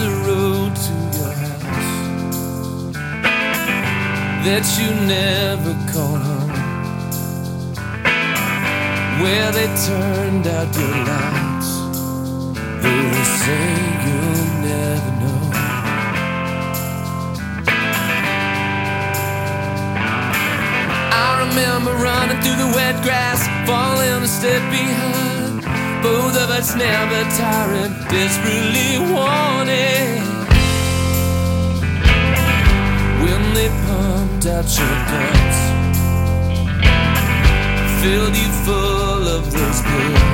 the road to your house that you never called home, where they turned out your lights, though they say you'll never know. I remember running through the wet grass, falling a step behind it's never tiring, desperately wanting. When they pumped out your guts, filled you full of those pills.